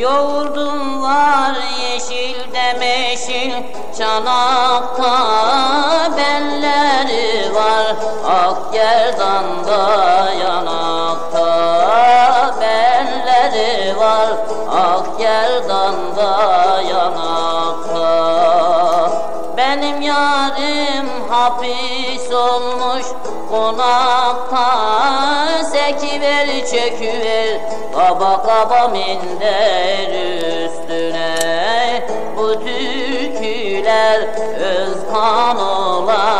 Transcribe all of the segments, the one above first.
Yoğurdum var yeşil de meşil Çanakta belleri var. Ak gerdanda yanakta belleri var. Ak gerdanda yanakta. Benim yarim hapis ol olmuş konakta Sekiver çöküver. Kaba kaba minder üstüne. Bu türküler öz kan olan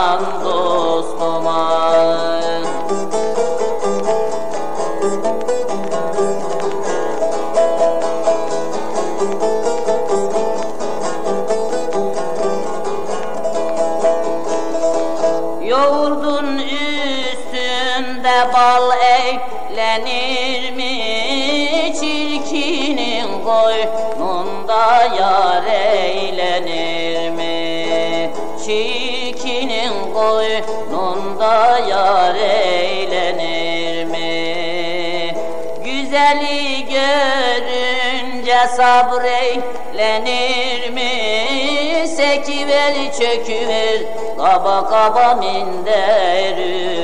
üstünde bal eklenir mi? Çirkinin koynunda yar eğlenir mi? Çirkinin koynunda yar eğlenir görünce sabreylenir mi? Sekiver çöküver kaba kaba minder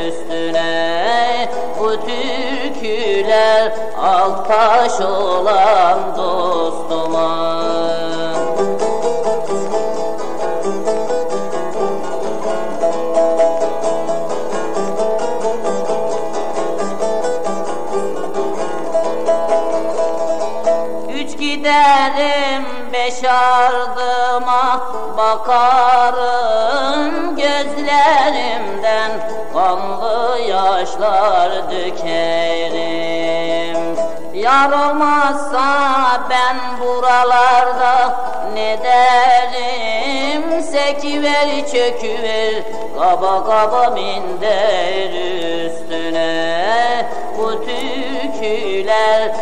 üstüne Bu türküler ak taş olan dostuma giderim beş ardıma bakarım Gözlerimden. Kanlı yaşlar dökerim Yar olmazsa ben buralarda ne derim? Sekiver çöküver kaba kaba minder üstüne. Bu türküler